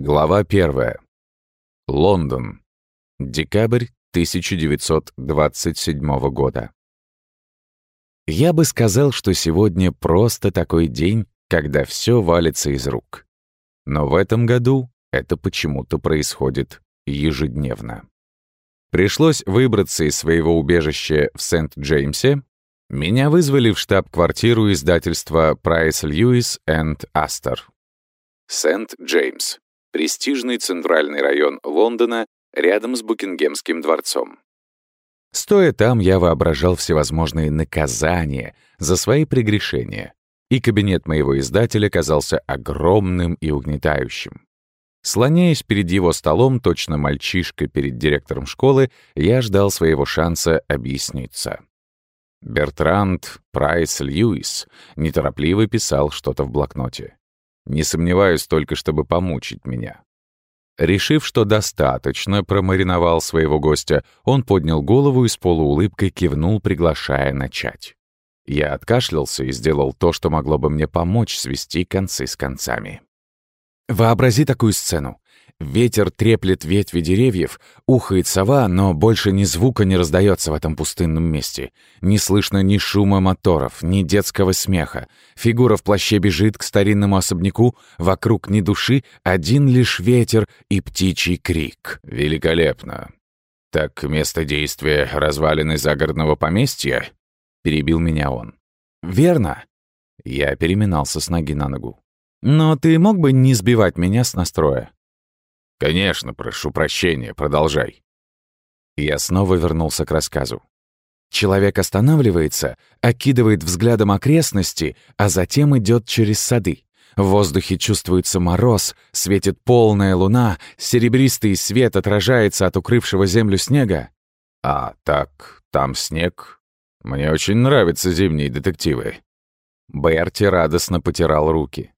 Глава первая. Лондон. Декабрь 1927 года. Я бы сказал, что сегодня просто такой день, когда все валится из рук. Но в этом году это почему-то происходит ежедневно. Пришлось выбраться из своего убежища в Сент-Джеймсе. Меня вызвали в штаб-квартиру издательства Price Lewis and Astor. Сент-Джеймс престижный центральный район Лондона рядом с Букингемским дворцом. Стоя там, я воображал всевозможные наказания за свои прегрешения, и кабинет моего издателя казался огромным и угнетающим. Слоняясь перед его столом, точно мальчишка перед директором школы, я ждал своего шанса объясниться. Бертранд Прайс Льюис неторопливо писал что-то в блокноте. Не сомневаюсь только, чтобы помучить меня. Решив, что достаточно промариновал своего гостя, он поднял голову и с полуулыбкой кивнул, приглашая начать. Я откашлялся и сделал то, что могло бы мне помочь свести концы с концами. Вообрази такую сцену. Ветер треплет ветви деревьев, ухает сова, но больше ни звука не раздается в этом пустынном месте. Не слышно ни шума моторов, ни детского смеха. Фигура в плаще бежит к старинному особняку, вокруг ни души, один лишь ветер и птичий крик. Великолепно. «Так место действия развалины загородного поместья?» — перебил меня он. «Верно». Я переминался с ноги на ногу. «Но ты мог бы не сбивать меня с настроя?» «Конечно, прошу прощения, продолжай». Я снова вернулся к рассказу. Человек останавливается, окидывает взглядом окрестности, а затем идет через сады. В воздухе чувствуется мороз, светит полная луна, серебристый свет отражается от укрывшего землю снега. А так, там снег. Мне очень нравятся зимние детективы. Берти радостно потирал руки.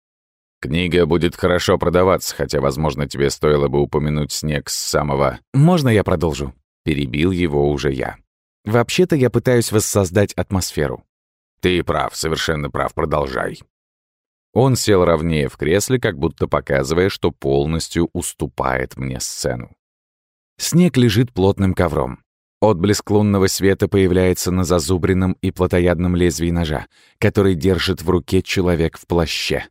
Книга будет хорошо продаваться, хотя, возможно, тебе стоило бы упомянуть снег с самого... «Можно я продолжу?» — перебил его уже я. «Вообще-то я пытаюсь воссоздать атмосферу». «Ты прав, совершенно прав, продолжай». Он сел ровнее в кресле, как будто показывая, что полностью уступает мне сцену. Снег лежит плотным ковром. Отблеск лунного света появляется на зазубренном и плотоядном лезвии ножа, который держит в руке человек в плаще.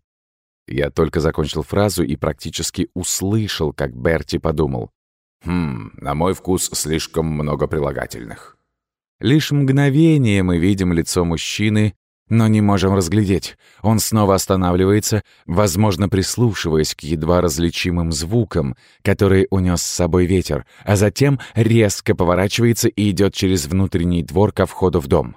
Я только закончил фразу и практически услышал, как Берти подумал. «Хм, на мой вкус слишком много прилагательных». Лишь мгновение мы видим лицо мужчины, но не можем разглядеть. Он снова останавливается, возможно, прислушиваясь к едва различимым звукам, которые унес с собой ветер, а затем резко поворачивается и идет через внутренний двор ко входу в дом.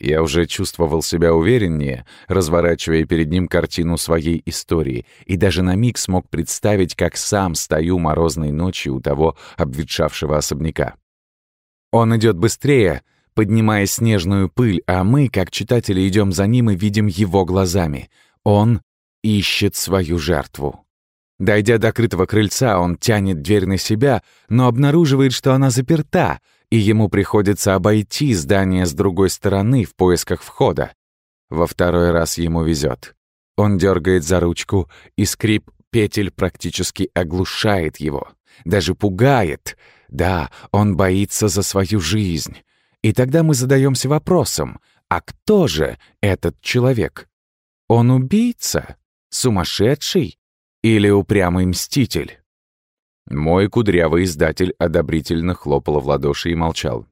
Я уже чувствовал себя увереннее, разворачивая перед ним картину своей истории, и даже на миг смог представить, как сам стою морозной ночью у того обветшавшего особняка. Он идет быстрее, поднимая снежную пыль, а мы, как читатели, идем за ним и видим его глазами. Он ищет свою жертву. Дойдя до крытого крыльца, он тянет дверь на себя, но обнаруживает, что она заперта, и ему приходится обойти здание с другой стороны в поисках входа. Во второй раз ему везет. Он дергает за ручку, и скрип петель практически оглушает его. Даже пугает. Да, он боится за свою жизнь. И тогда мы задаемся вопросом, а кто же этот человек? Он убийца? Сумасшедший? Или упрямый мститель? Мой кудрявый издатель одобрительно хлопал в ладоши и молчал.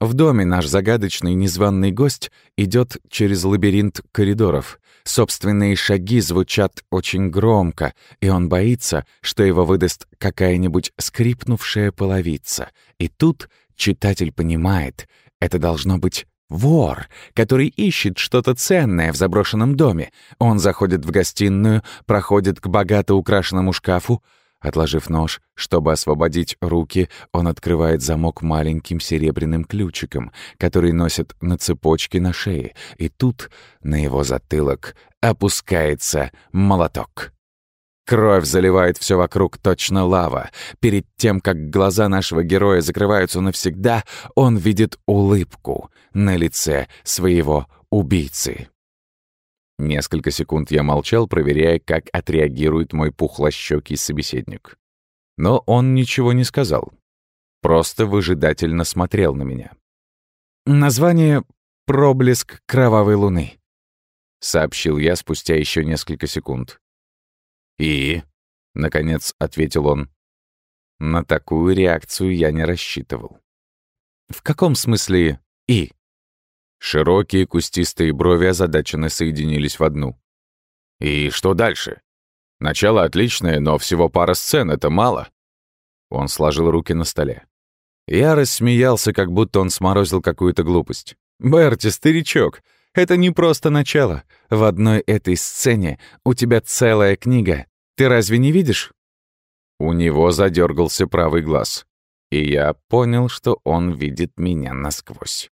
В доме наш загадочный незваный гость идет через лабиринт коридоров. Собственные шаги звучат очень громко, и он боится, что его выдаст какая-нибудь скрипнувшая половица. И тут читатель понимает, это должно быть Вор, который ищет что-то ценное в заброшенном доме. Он заходит в гостиную, проходит к богато украшенному шкафу, Отложив нож, чтобы освободить руки, он открывает замок маленьким серебряным ключиком, который носит на цепочке на шее, и тут на его затылок опускается молоток. Кровь заливает все вокруг, точно лава. Перед тем, как глаза нашего героя закрываются навсегда, он видит улыбку на лице своего убийцы. Несколько секунд я молчал, проверяя, как отреагирует мой пухлощёкий собеседник. Но он ничего не сказал. Просто выжидательно смотрел на меня. «Название — «Проблеск кровавой луны», — сообщил я спустя еще несколько секунд. «И?» — наконец ответил он. На такую реакцию я не рассчитывал. «В каком смысле «и»?» Широкие кустистые брови озадаченно соединились в одну. «И что дальше? Начало отличное, но всего пара сцен — это мало». Он сложил руки на столе. Я рассмеялся, как будто он сморозил какую-то глупость. «Берти, старичок, это не просто начало. В одной этой сцене у тебя целая книга. Ты разве не видишь?» У него задергался правый глаз, и я понял, что он видит меня насквозь.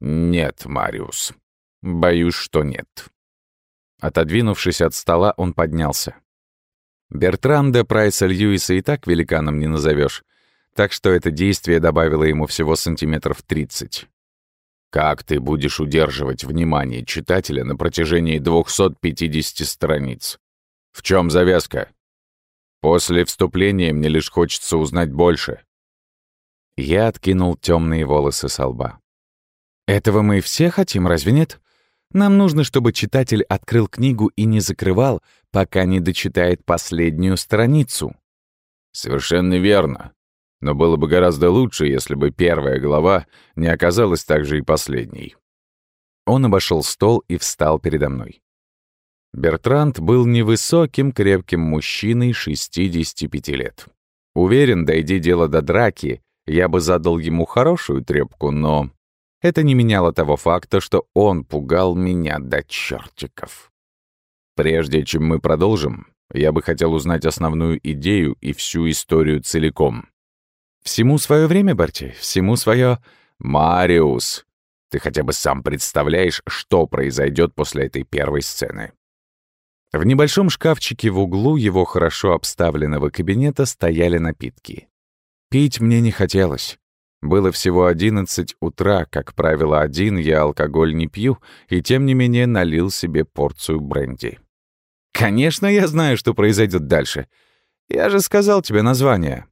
«Нет, Мариус. Боюсь, что нет». Отодвинувшись от стола, он поднялся. Бертранда Прайса Льюиса и так великаном не назовешь, так что это действие добавило ему всего сантиметров 30. Как ты будешь удерживать внимание читателя на протяжении 250 страниц? В чем завязка? После вступления мне лишь хочется узнать больше. Я откинул темные волосы со лба. Этого мы все хотим, разве нет? Нам нужно, чтобы читатель открыл книгу и не закрывал, пока не дочитает последнюю страницу. Совершенно верно. Но было бы гораздо лучше, если бы первая глава не оказалась также и последней. Он обошел стол и встал передо мной. Бертранд был невысоким, крепким мужчиной 65 лет. Уверен, дойди дело до драки, я бы задал ему хорошую трепку, но это не меняло того факта, что он пугал меня до чертиков. Прежде чем мы продолжим, я бы хотел узнать основную идею и всю историю целиком. Всему свое время, Берти, всему свое... Мариус, ты хотя бы сам представляешь, что произойдет после этой первой сцены. В небольшом шкафчике в углу его хорошо обставленного кабинета стояли напитки. Пить мне не хотелось. Было всего одиннадцать утра, как правило, один я алкоголь не пью, и тем не менее налил себе порцию бренди. «Конечно, я знаю, что произойдет дальше. Я же сказал тебе название.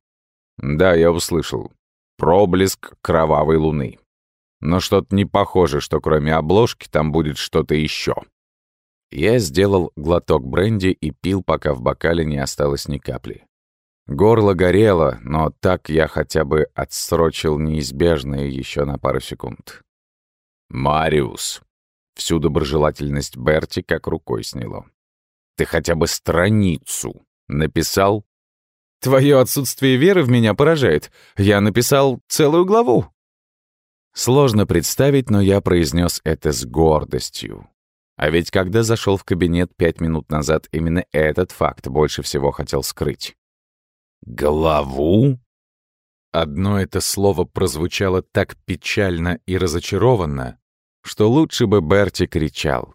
Да, я услышал. Проблеск кровавой луны. Но что-то не похоже, что кроме обложки там будет что-то еще. Я сделал глоток бренди и пил, пока в бокале не осталось ни капли. Горло горело, но так я хотя бы отсрочил неизбежное еще на пару секунд. «Мариус!» Всю доброжелательность Берти как рукой сняло. «Ты хотя бы страницу написал Твое отсутствие веры в меня поражает. Я написал целую главу». Сложно представить, но я произнес это с гордостью. А ведь когда зашел в кабинет пять минут назад, именно этот факт больше всего хотел скрыть. «Главу?» Одно это слово прозвучало так печально и разочарованно, что лучше бы Берти кричал.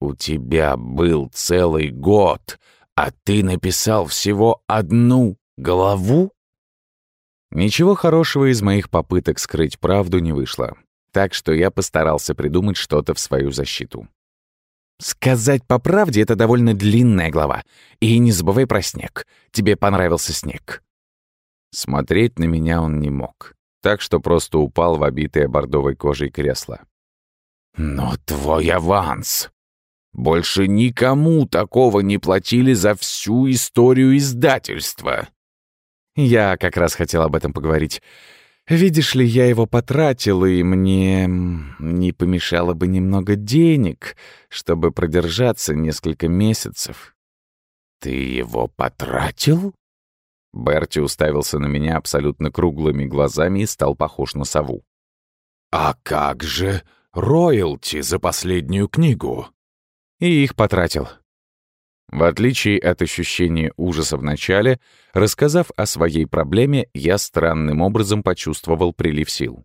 «У тебя был целый год, а ты написал всего одну главу? Ничего хорошего из моих попыток скрыть правду не вышло, так что я постарался придумать что-то в свою защиту. Сказать по правде — это довольно длинная глава. И не забывай про снег. Тебе понравился снег. Смотреть на меня он не мог, так что просто упал в обитое бордовой кожей кресло. «Но твой аванс!» Больше никому такого не платили за всю историю издательства. Я как раз хотел об этом поговорить. Видишь ли, я его потратил, и мне не помешало бы немного денег, чтобы продержаться несколько месяцев. Ты его потратил? Берти уставился на меня абсолютно круглыми глазами и стал похож на сову. «А как же роялти за последнюю книгу?» и их потратил. В отличие от ощущения ужаса в начале, рассказав о своей проблеме, я странным образом почувствовал прилив сил.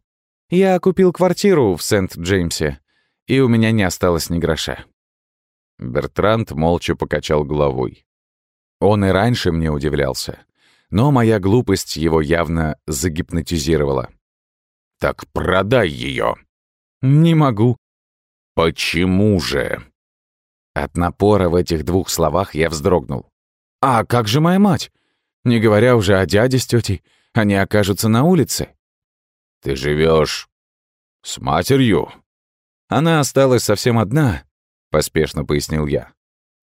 Я купил квартиру в Сент-Джеймсе, и у меня не осталось ни гроша. Бертранд молча покачал головой. Он и раньше мне удивлялся, но моя глупость его явно загипнотизировала. «Так продай ее. «Не могу». «Почему же?» От напора в этих двух словах я вздрогнул. «А как же моя мать? Не говоря уже о дяде с тетей, они окажутся на улице». «Ты живешь с матерью?» «Она осталась совсем одна», — поспешно пояснил я.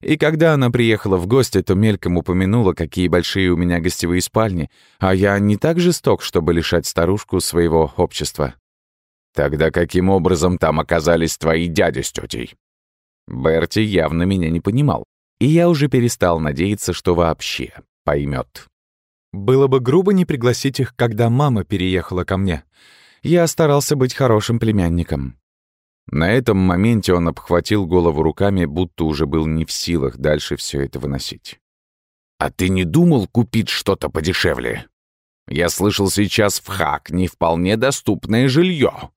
И когда она приехала в гости, то мельком упомянула, какие большие у меня гостевые спальни, а я не так жесток, чтобы лишать старушку своего общества. «Тогда каким образом там оказались твои дяди с тетей?» Берти явно меня не понимал, и я уже перестал надеяться, что вообще поймет. Было бы грубо не пригласить их, когда мама переехала ко мне. Я старался быть хорошим племянником. На этом моменте он обхватил голову руками, будто уже был не в силах дальше все это выносить. «А ты не думал купить что-то подешевле? Я слышал сейчас в Хакни вполне доступное жилье.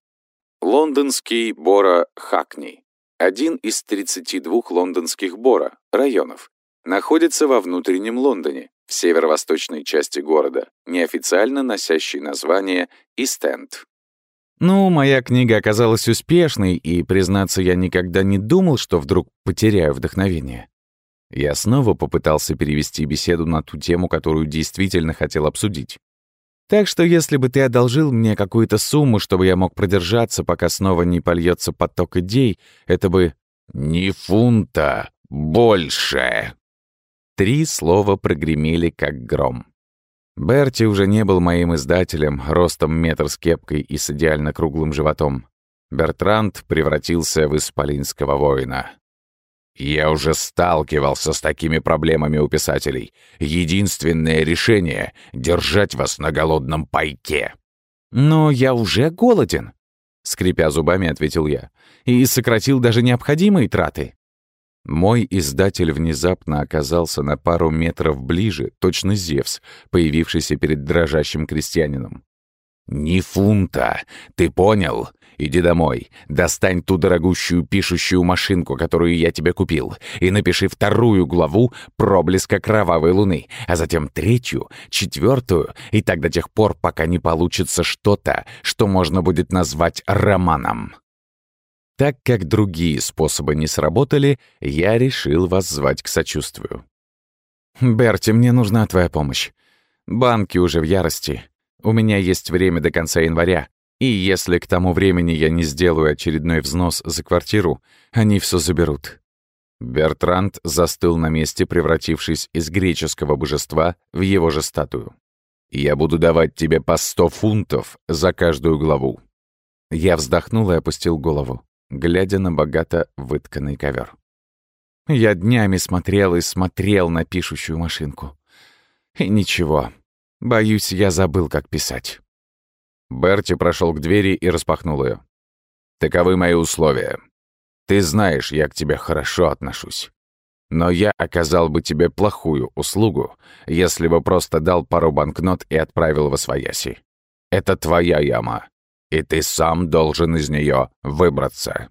Лондонский Бора Хакни один из 32 лондонских бора, районов, находится во внутреннем Лондоне, в северо-восточной части города, неофициально носящей название Истенд. Ну, моя книга оказалась успешной, и, признаться, я никогда не думал, что вдруг потеряю вдохновение. Я снова попытался перевести беседу на ту тему, которую действительно хотел обсудить. Так что если бы ты одолжил мне какую-то сумму, чтобы я мог продержаться, пока снова не польется поток идей, это бы... «Не фунта, больше!» Три слова прогремели, как гром. Берти уже не был моим издателем, ростом метр с кепкой и с идеально круглым животом. Бертранд превратился в исполинского воина. Я уже сталкивался с такими проблемами у писателей. Единственное решение — держать вас на голодном пайке. «Но я уже голоден», — скрипя зубами, ответил я, «и сократил даже необходимые траты». Мой издатель внезапно оказался на пару метров ближе, точно Зевс, появившийся перед дрожащим крестьянином. «Ни фунта! Ты понял? Иди домой, достань ту дорогущую пишущую машинку, которую я тебе купил, и напиши вторую главу «Проблеска кровавой луны», а затем третью, четвертую, и так до тех пор, пока не получится что-то, что можно будет назвать романом. Так как другие способы не сработали, я решил вас звать к сочувствию. «Берти, мне нужна твоя помощь. Банки уже в ярости. У меня есть время до конца января, и если к тому времени я не сделаю очередной взнос за квартиру, они все заберут». Бертранд застыл на месте, превратившись из греческого божества в его же статую. «Я буду давать тебе по сто фунтов за каждую главу». Я вздохнул и опустил голову, глядя на богато вытканный ковер. Я днями смотрел и смотрел на пишущую машинку. И ничего, боюсь, я забыл, как писать. Берти прошел к двери и распахнул ее. «Таковы мои условия. Ты знаешь, я к тебе хорошо отношусь. Но я оказал бы тебе плохую услугу, если бы просто дал пару банкнот и отправил во свояси. Это твоя яма, и ты сам должен из нее выбраться».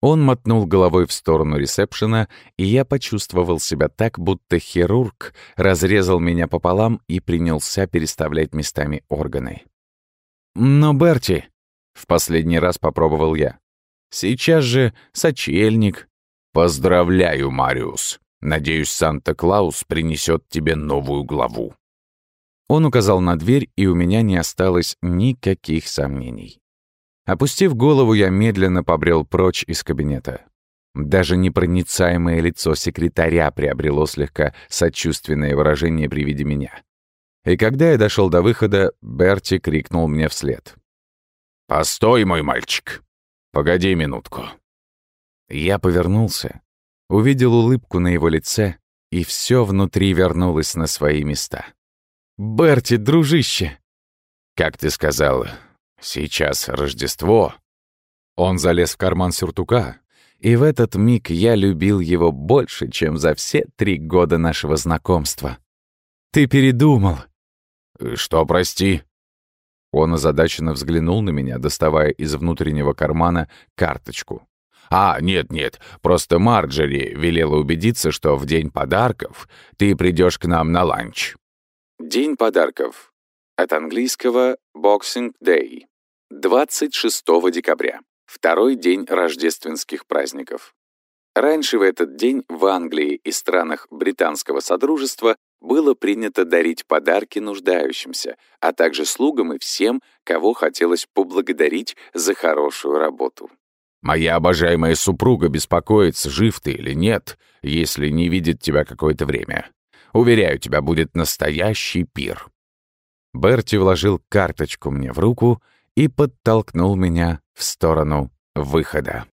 Он мотнул головой в сторону ресепшена, и я почувствовал себя так, будто хирург разрезал меня пополам и принялся переставлять местами органы. «Но, Берти...» — в последний раз попробовал я. «Сейчас же сочельник». «Поздравляю, Мариус. Надеюсь, Санта-Клаус принесет тебе новую главу». Он указал на дверь, и у меня не осталось никаких сомнений. Опустив голову, я медленно побрел прочь из кабинета. Даже непроницаемое лицо секретаря приобрело слегка сочувственное выражение при виде меня. И когда я дошел до выхода, Берти крикнул мне вслед. «Постой, мой мальчик! Погоди минутку!» Я повернулся, увидел улыбку на его лице, и все внутри вернулось на свои места. «Берти, дружище!» «Как ты сказал, сейчас Рождество?» Он залез в карман сюртука, и в этот миг я любил его больше, чем за все три года нашего знакомства. «Ты передумал!» «Что, прости?» Он озадаченно взглянул на меня, доставая из внутреннего кармана карточку. «А, нет-нет, просто Марджери велела убедиться, что в день подарков ты придешь к нам на ланч». День подарков. От английского Boxing Day. 26 декабря. Второй день рождественских праздников. Раньше в этот день в Англии и странах британского содружества было принято дарить подарки нуждающимся, а также слугам и всем, кого хотелось поблагодарить за хорошую работу. «Моя обожаемая супруга беспокоится, жив ты или нет, если не видит тебя какое-то время. Уверяю, тебя будет настоящий пир». Берти вложил карточку мне в руку и подтолкнул меня в сторону выхода.